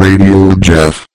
Radio Jef.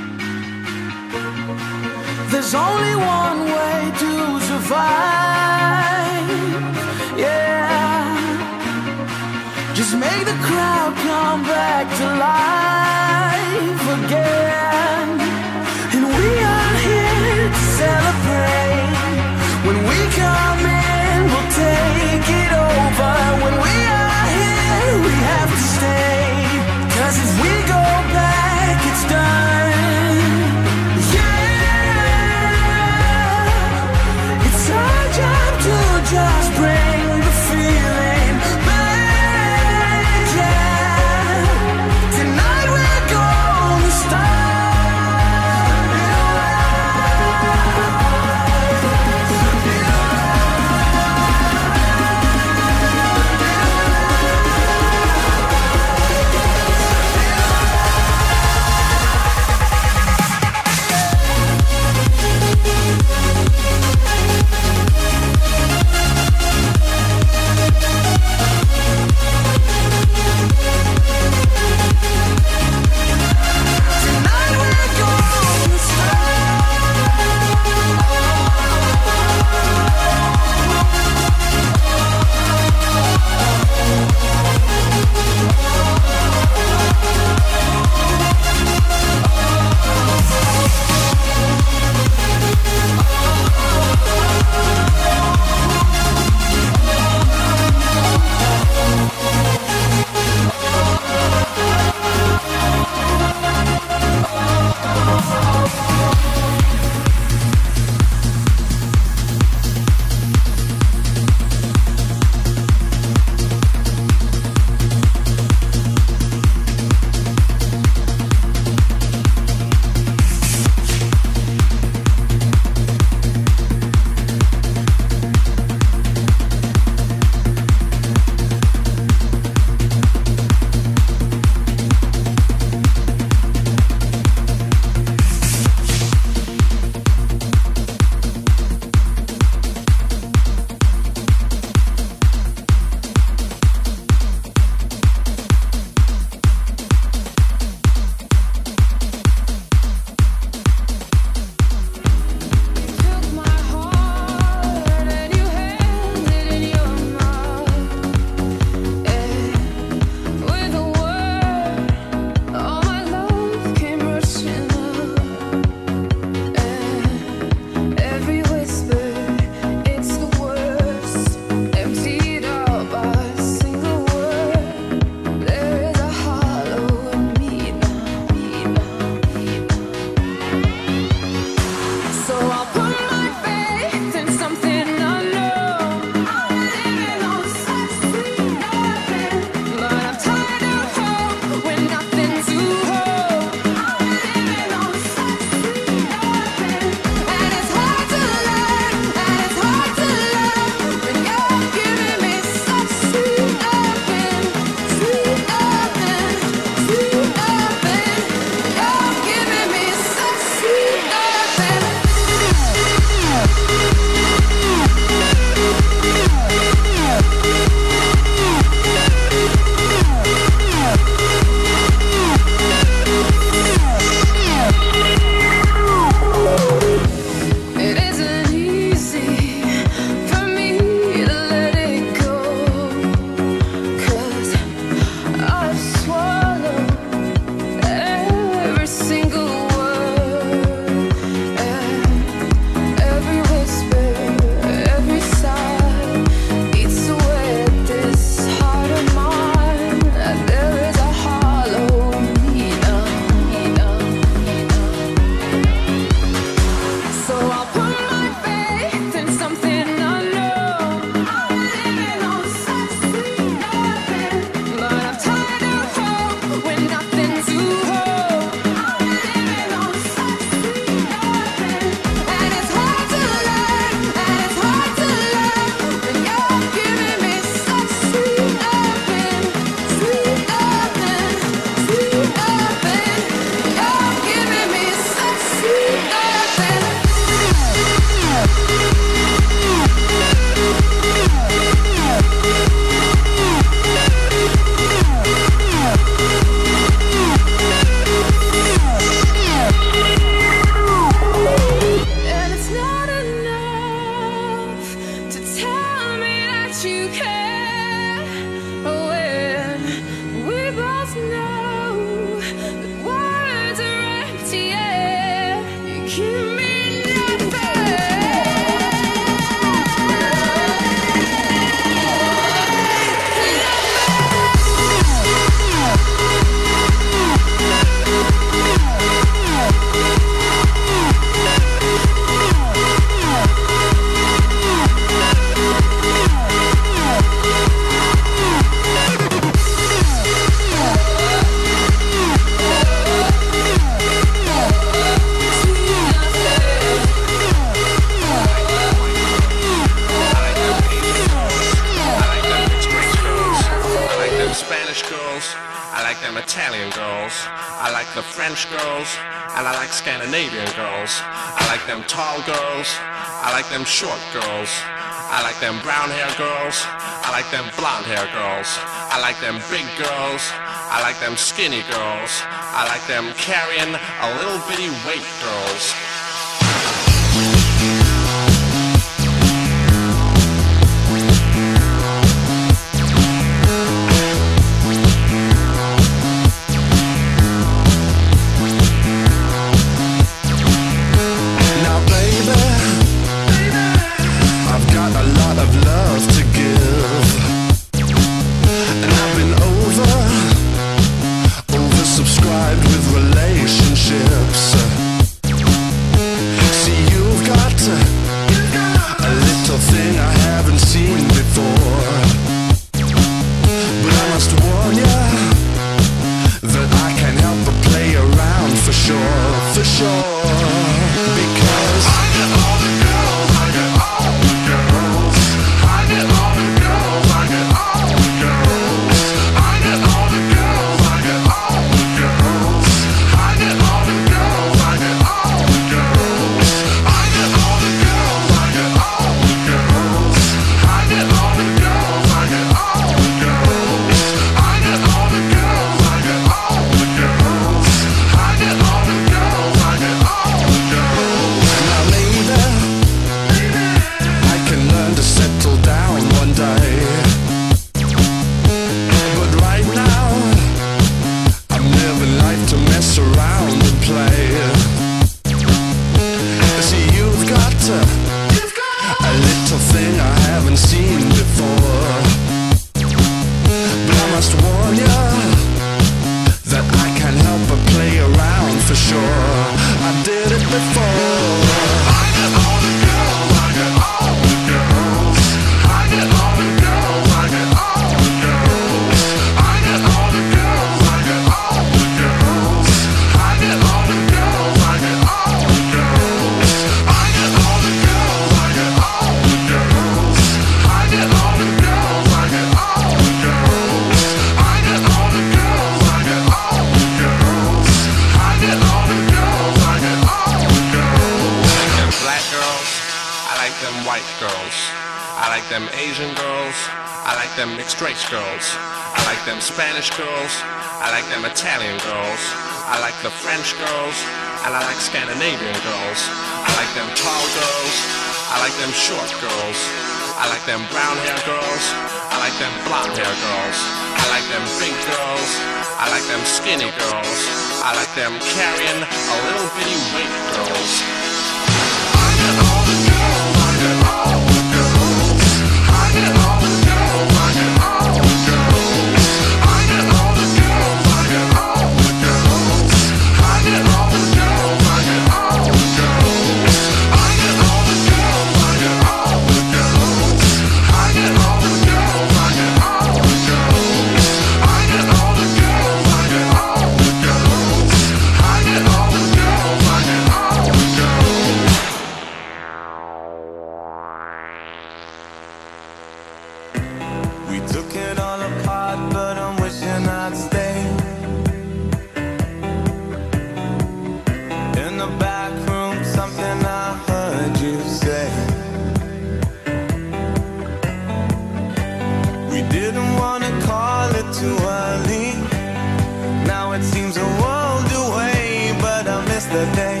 yesterday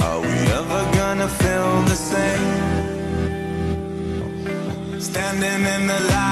Are we ever gonna feel the same? Standing in the light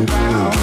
around.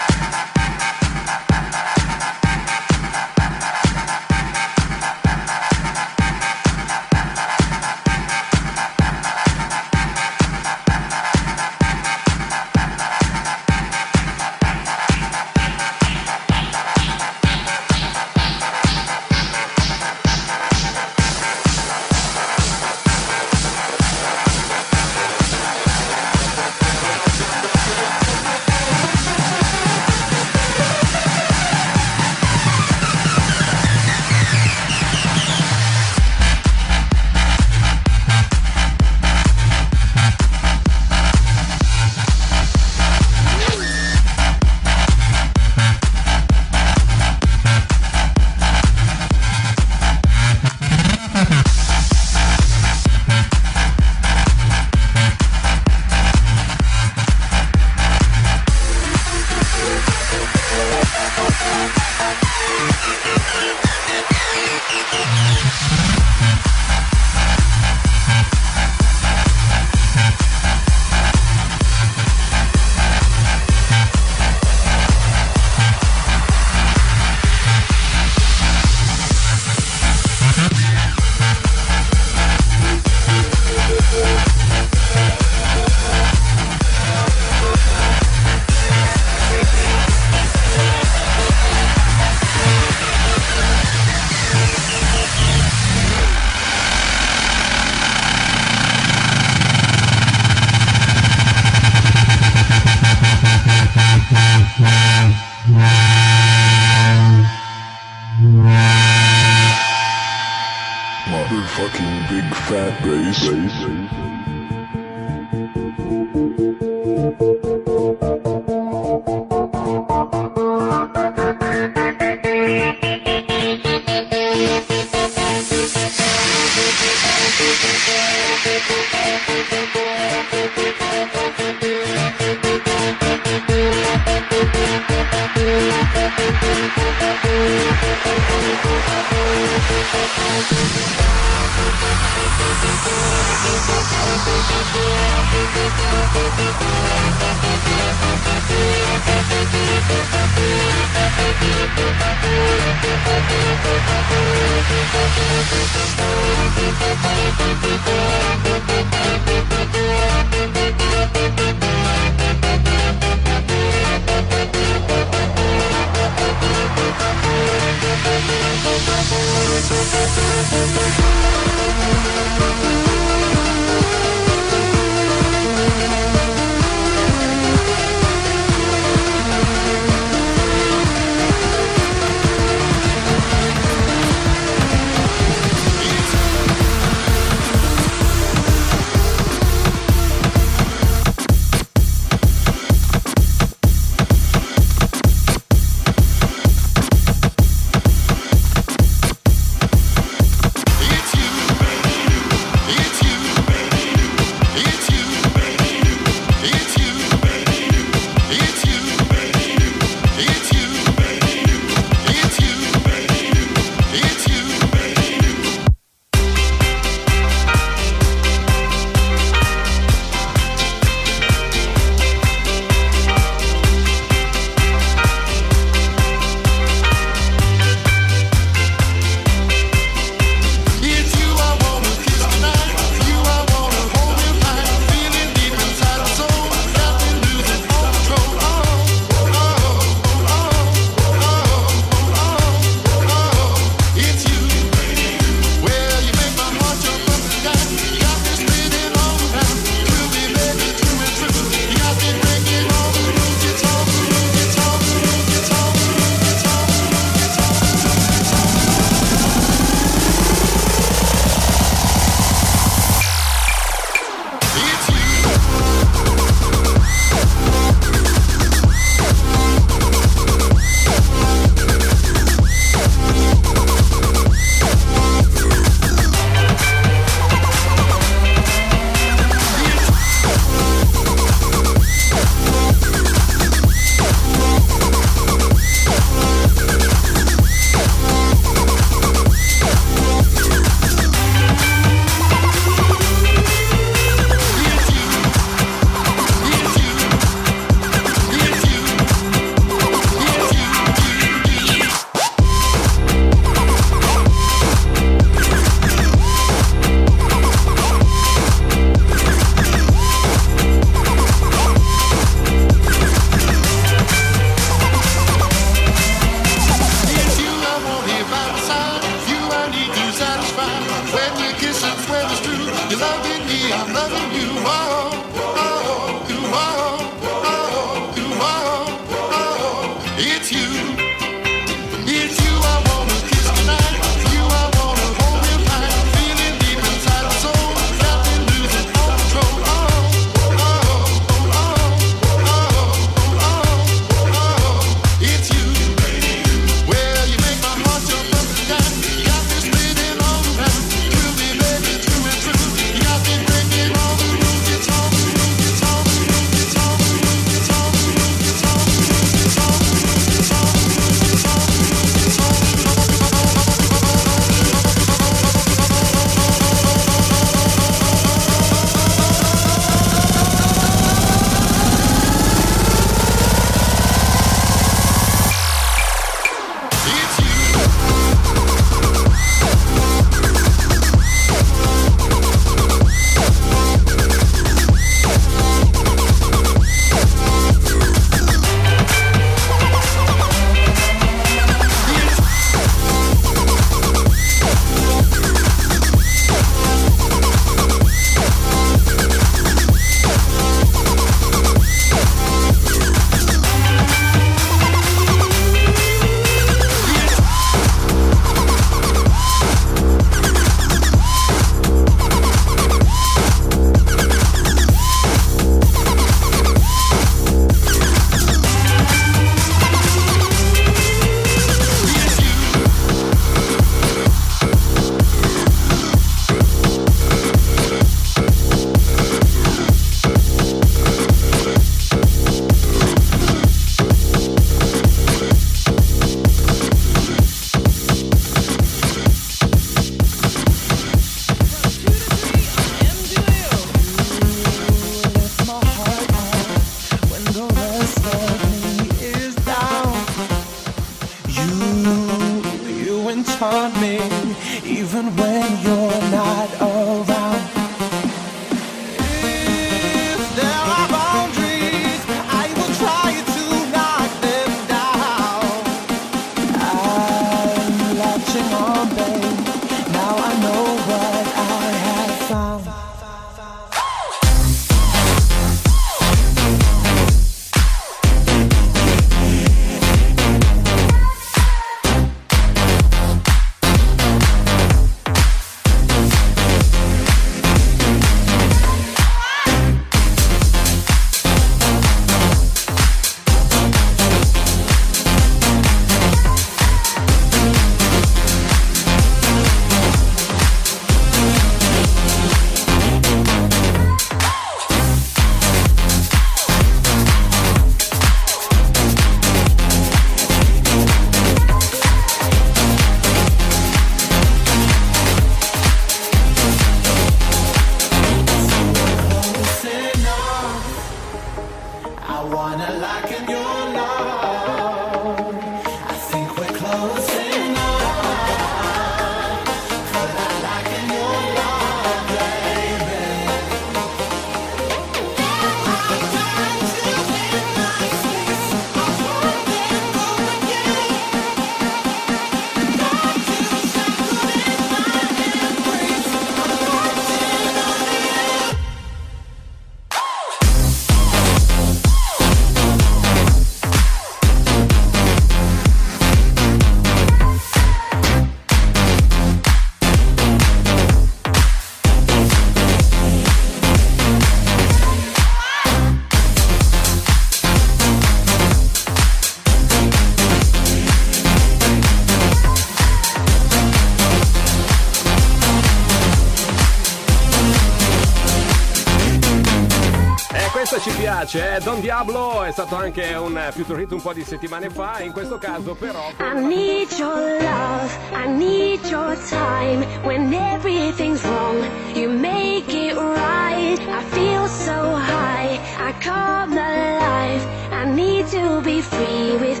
Eh? Don Diablo è stato anche un future hit un po' di settimane fa, in questo caso però... I need your love, I need your time, when everything's wrong, you make it right, I feel so high, I come alive, I need to be free with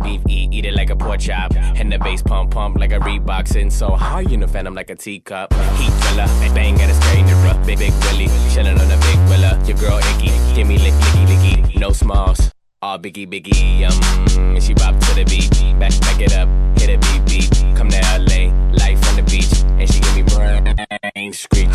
beef, eat, eat it like a pork chop. And the bass pump, pump like a Reebok. Sitting so high in the phantom like a teacup. Heat thriller, bang, at a rough. Big, big Willie, chillin' on a big willa. Your girl icky, give me lick, licky, licky. No smalls, all biggie, biggie. Um, she bop to the beat. Back, back it up, hit a beat, beat. Come to LA, life on the beach. And she give me brain screechy.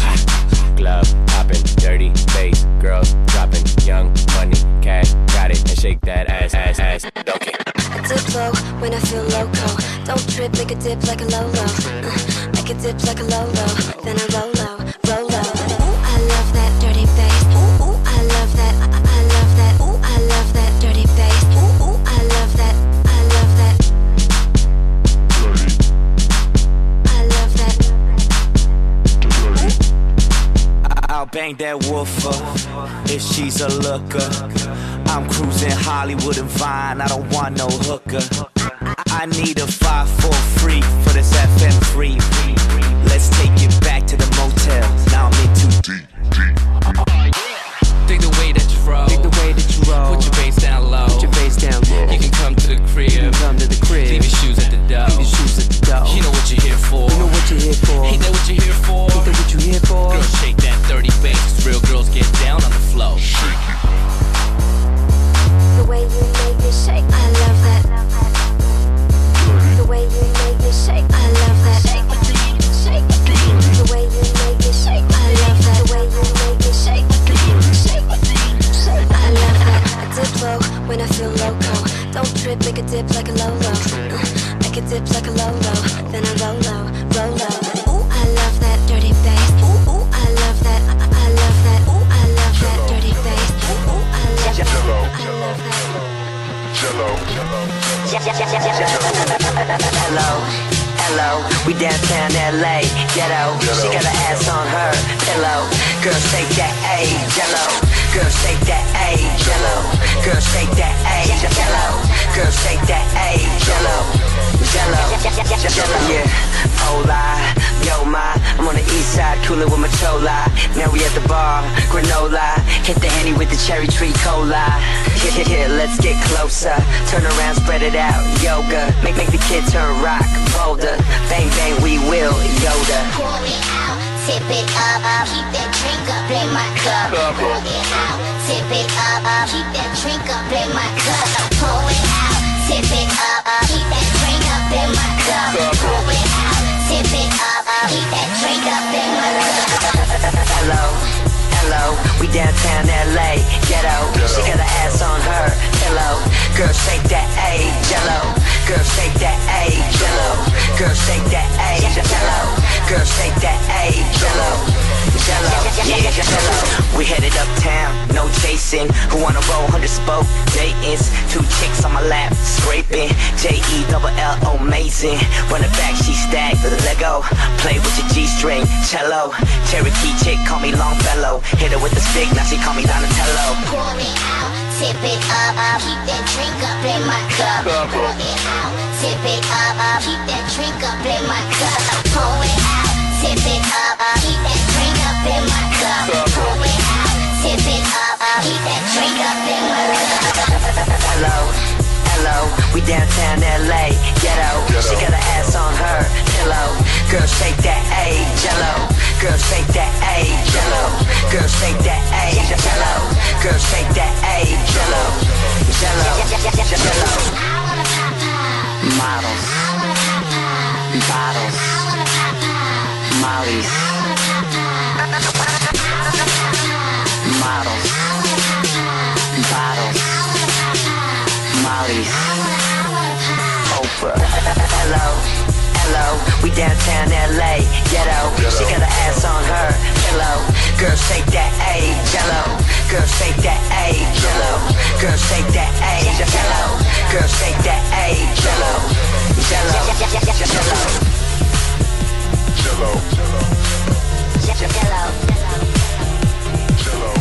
Glove poppin', dirty face, girls dropping, young money, cash, got it, and shake that ass, ass, ass, donkey. Dip low when I feel loco. Don't trip, make a dip like a Lolo. Uh, make a dip like a Lolo. Then I roll low, roll low. Ooh, I love that dirty bass. Ooh, ooh, I love that. I, I I love that. Ooh, I love that dirty bass. Ooh, ooh, I love that. I love that. I love that. I'll bang that woofer if she's a looker. I'm cruising Hollywood and Vine, I don't want no hooker. I need a five for free for this FM free. Let's take it back to the motel. Now I'm in too deep. Dig the way that you roll. Dig the way that you roll. Put your bass down low. Put your bass down low. You can come to the crib. You can come to the crib. Leave your shoes at the door. Leave your shoes at the door. You know what you're here for. You know what you're here for. Ain't that what you're here for? Ain't that what you're here for? Girl, shake that dirty bass. Real girls get down on the floor. The way you make me shake, I love that. The way you make me shake, I love that. The way you make me shake, I love that. The way you make me shake. I love that. I dip low when I feel loco. Don't trip, make a dip like a Lolo. Uh, make a dip like a Lolo. Then I roll low, low. Hello, hello, we downtown LA, ghetto. She got her ass on her pillow. Girl, shake that A, jello. Girl, shake that A, jello. Girl, shake that A, jello. Girl, shake that A, jello. Jello, jello. Yeah, oh hola, yo my. I'm on the east side, coolin' with my chola. Now we at the bar, granola. Hit the henny with the cherry tree cola. Here, here, here, let's get closer. Turn around, spread it out, yoga. Make make the kid turn rock, bolder. Bang bang, we will, Yoda. Pour it out, tip it up, up, keep that drink up in my cup. Pour it out, tip it up, up, keep that drink up in my cup. Pour it out, tip it up, up, keep that drink out. Hello, hello, we downtown LA, ghetto. She got her ass on her pillow. Girl, shake that A, jello. Girl, shake that A, jello. Girl, shake that A, jello. Girl, shake that A, jello. Jello, yeah, jello. We headed uptown, no chasing. Who wanna roll 100 spoke? Dayton's, two chicks on my lap, scraping. J E double L, amazing. Run it back, she stacked. Lego, play with your G string, cello. Cherokee chick, call me Longfellow. Hit her with the stick, now she call me Donatello. Pour it out, tip it up, keep that drink up in my cup. Pour it out, tip it up, keep that drink up in my cup. Pour it out, tip it up, keep that drink up in my cup. Pour it out, tip it up, up, keep that drink up in my cup. Hello, hello, we downtown LA, ghetto. She got her ass on her pillow. Girl, shake that A, jello. Girl, shake that A, jello. Girl, shake that A, jello. Girl, shake that A, jello. Jello, jello. Models, bottles, mollies, hello, hello. We downtown LA, ghetto. She got her ass on her pillow. Girl, shake that A, jello. Girl, shake that A, jello. Girl, shake that A, jello. Girl, shake that A, jello. jello. Jello, jello. Jello. Jello. Jello.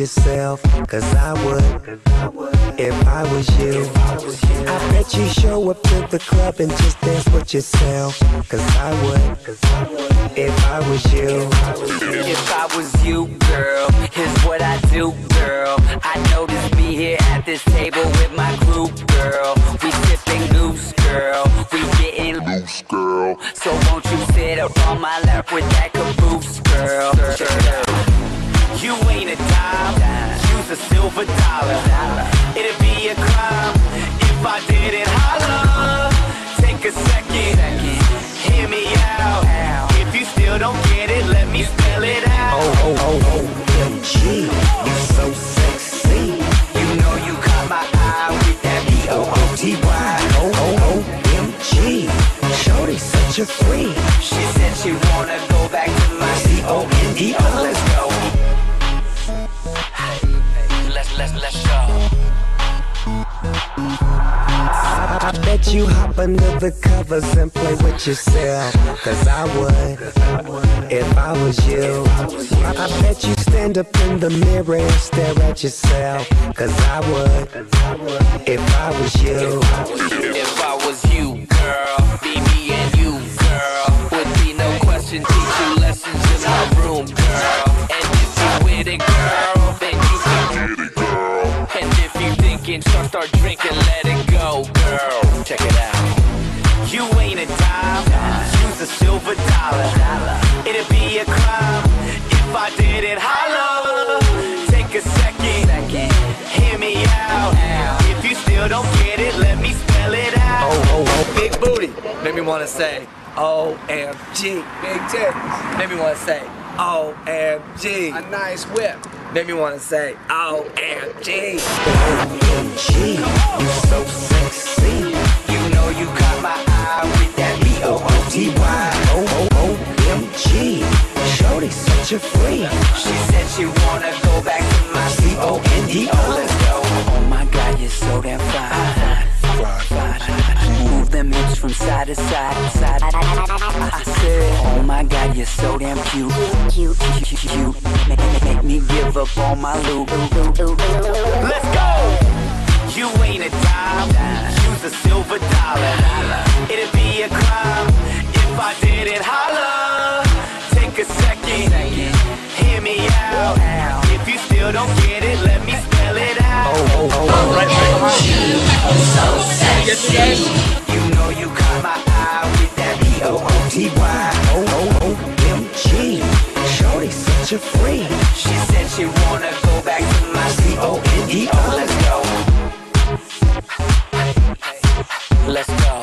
Yourself. Cause I would, if I was you. I bet you show up to the club and just dance with yourself. Cause I would, if I was you. If I was you, girl, here's what I do, girl. I know notice me here at this table with my group, girl. We sipping goose, girl. We getting loose, girl. So won't you sit up on my lap with that caboose, use a silver dollar. It'd be a crime if I didn't holler. I you hop under the covers and play with yourself. Cause I would, if I was you. I, bet you stand up in the mirror and stare at yourself. Cause I would, if I was you. If I was you, girl, be me and you, girl. Would be no question, teach you lessons in my room, girl. And if you with it, girl, then you get it, girl. And if you thinking, start drinking, let it go, a dollar. It'd be a crime if I didn't. Take a second, hear me out. If you still don't get it, let me spell it out. Oh, oh, oh. Big booty. Made me want to say OMG. Big titties. Made me want to say OMG. A nice whip. Made me want to say OMG. OMG, you so sexy. You know you caught my eye with that. Oh, oh, OMG, Shorty such a freak. She said she wanna go back to my C-O-N-D-O. Let's go. Oh my God, you're so damn fine. Move them hips from side to side, side. I said, oh my God, you're so damn cute. Cute, cute, cute. Make, me give up on my loot. Let's go. You ain't a dime, use a silver dollar. It'd be a crime I didn't holler. Take a second, hear me out. If you still don't get it, let me spell it out. Oh, oh, oh, oh. right, right behind you. So sexy. You know you caught my eye with that B-O-O-T-Y. Oh, oh, oh. OMG, Shorty such a freak. She said she wanna go back to my C-O-N-D-O. Let's go. Let's go.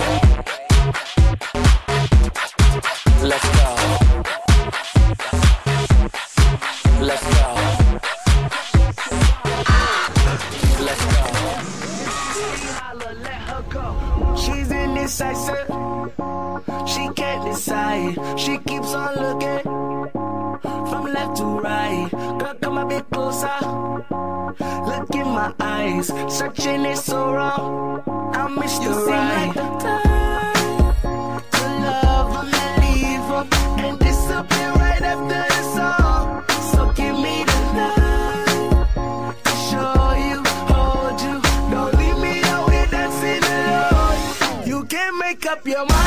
She can't decide. She keeps on looking from left to right. Girl, come a bit closer. Look in my eyes. Searching is so wrong. I miss up your mind.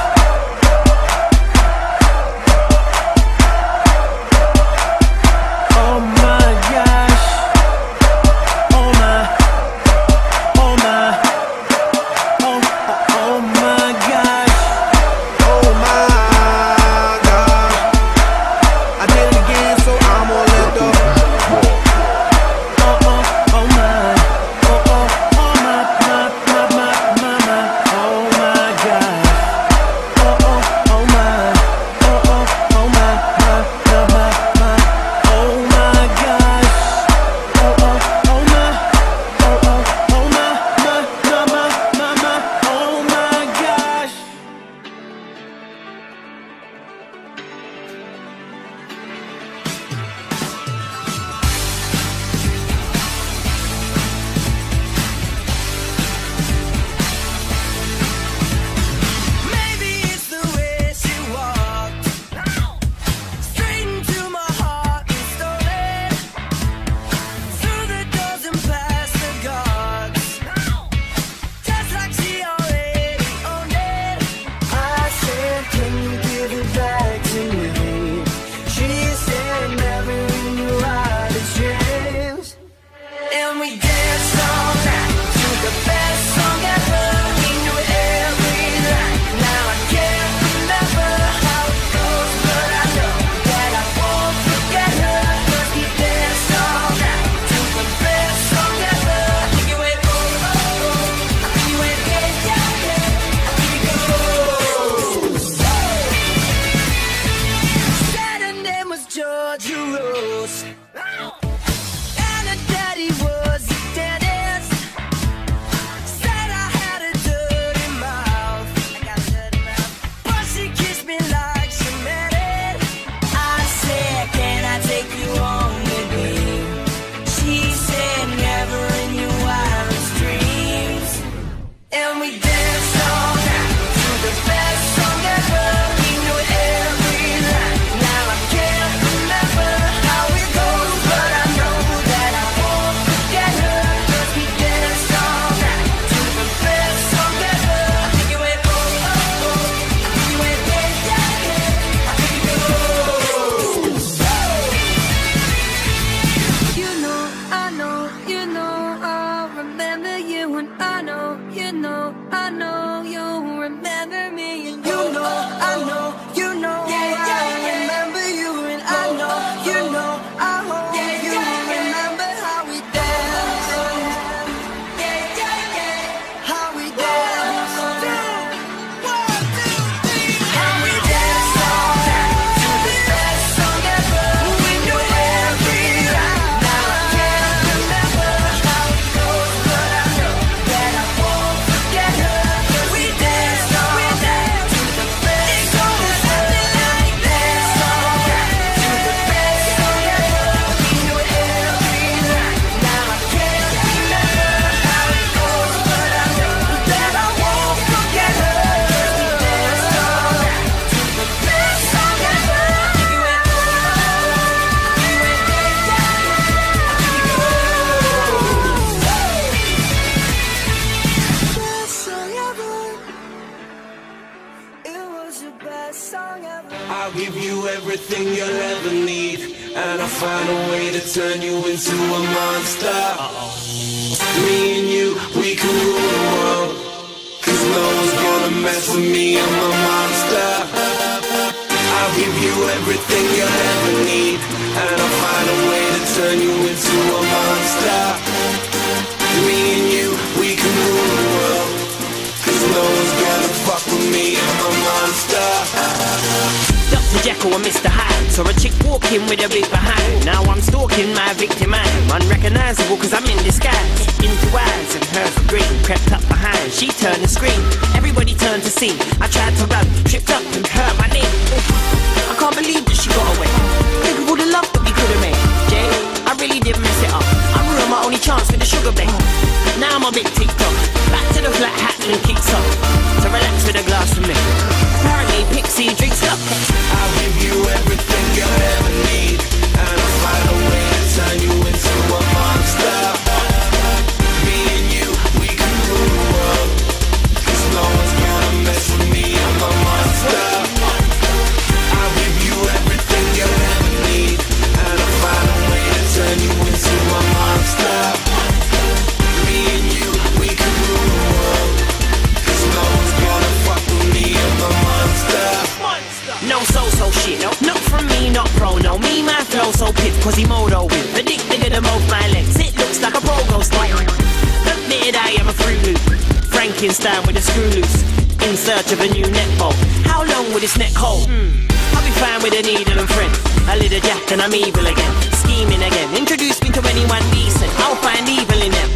and I'm evil again. Scheming again. Introduce me to anyone decent. I'll find evil in them.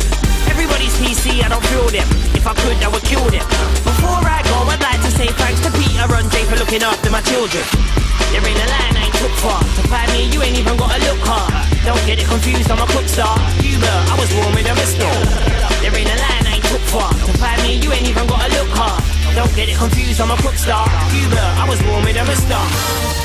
Everybody's PC, I don't feel them. If I could, I would kill them. Before I go, I'd like to say thanks to Peter and Jay for looking after my children. There ain't a line I ain't took far. To find me, you ain't even got a look hard. Don't get it confused, I'm a cook star. Huber, I was born with a pistol. There ain't a line I ain't took far. To find me, you ain't even got a look hard. Don't get it confused, I'm a cook star. Huber, I was born with a pistol.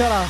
Coachella.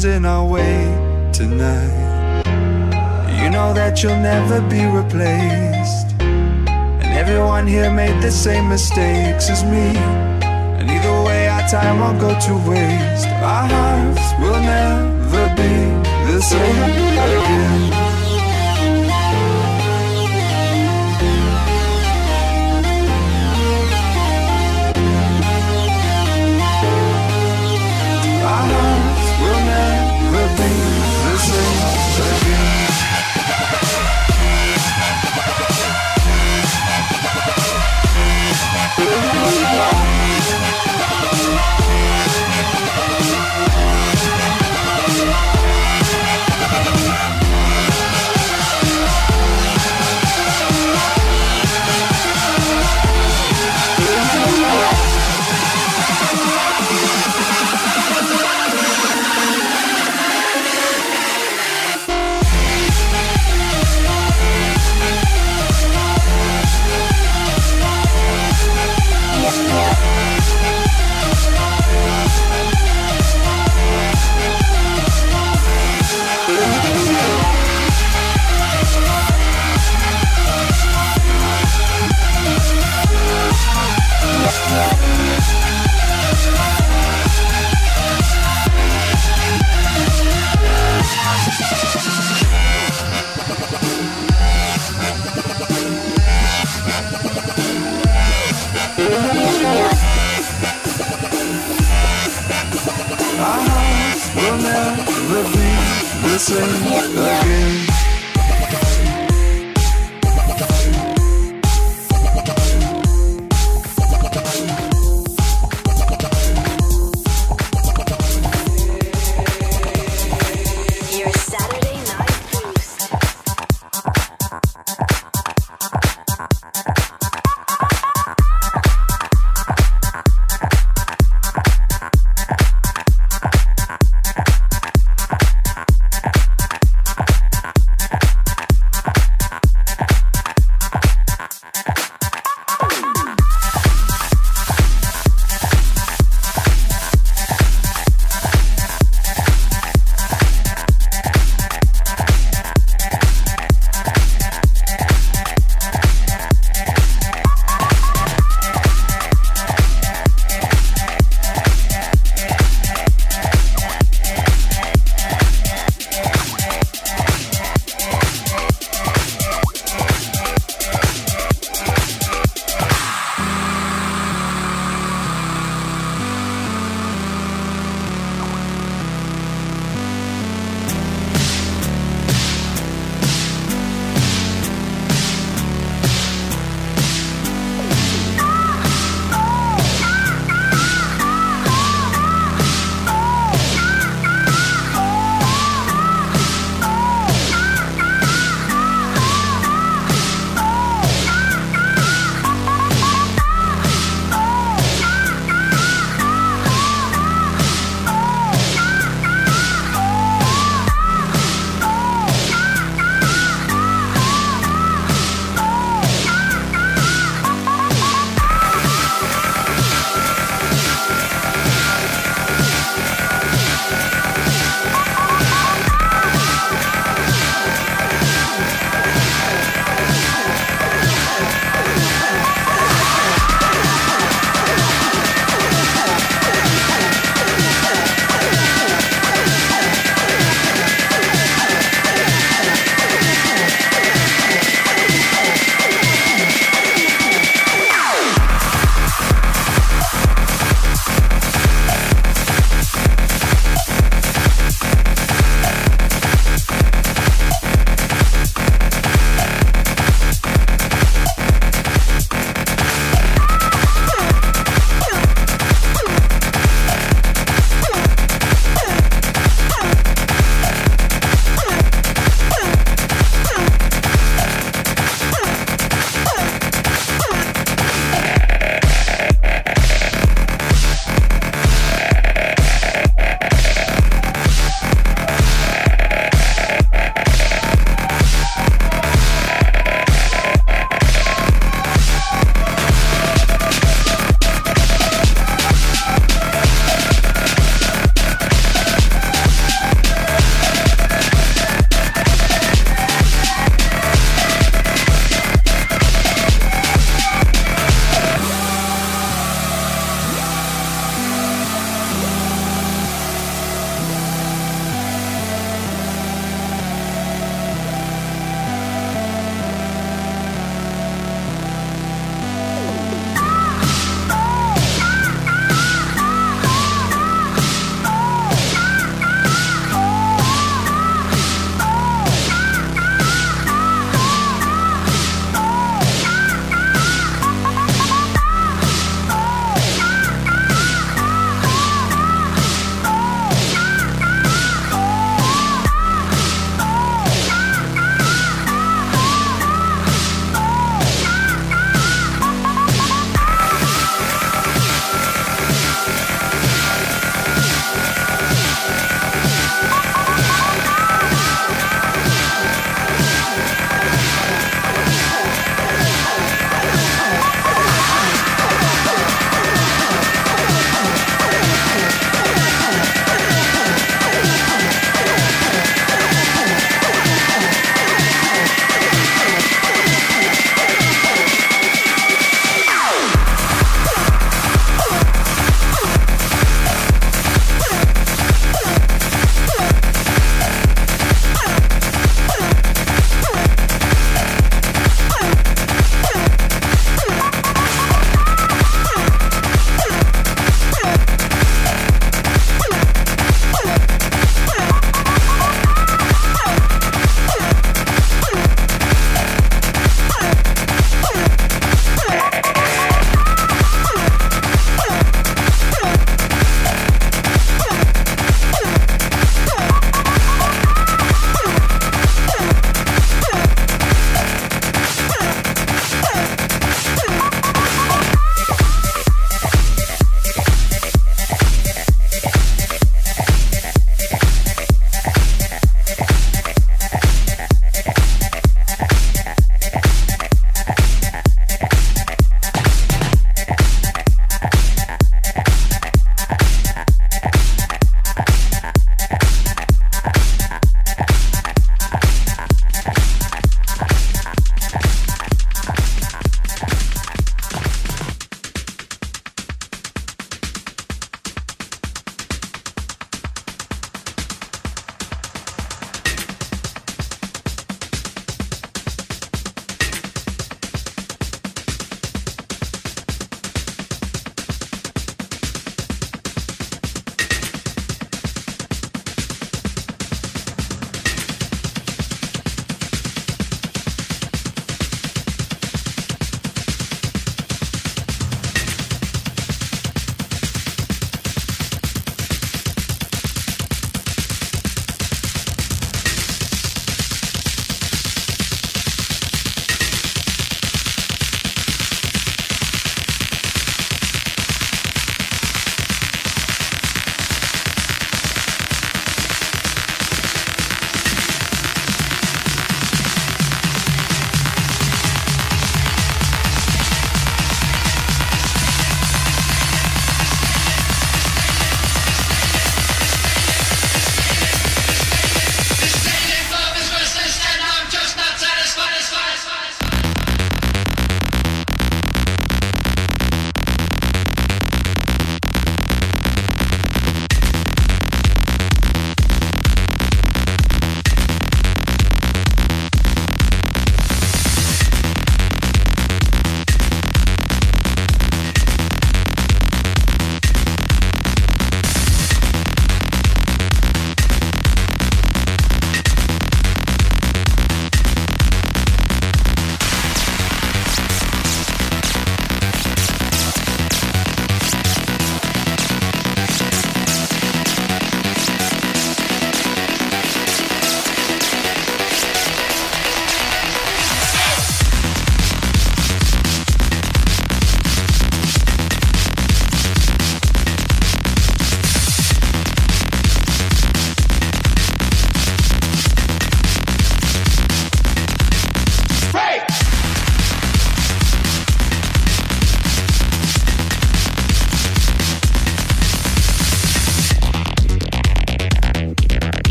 Nothing's in our way tonight. You know that you'll never be replaced. And everyone here made the same mistakes as me. And either way, our time won't go to waste. Our hearts will never be the same again.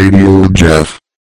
Radio Jef.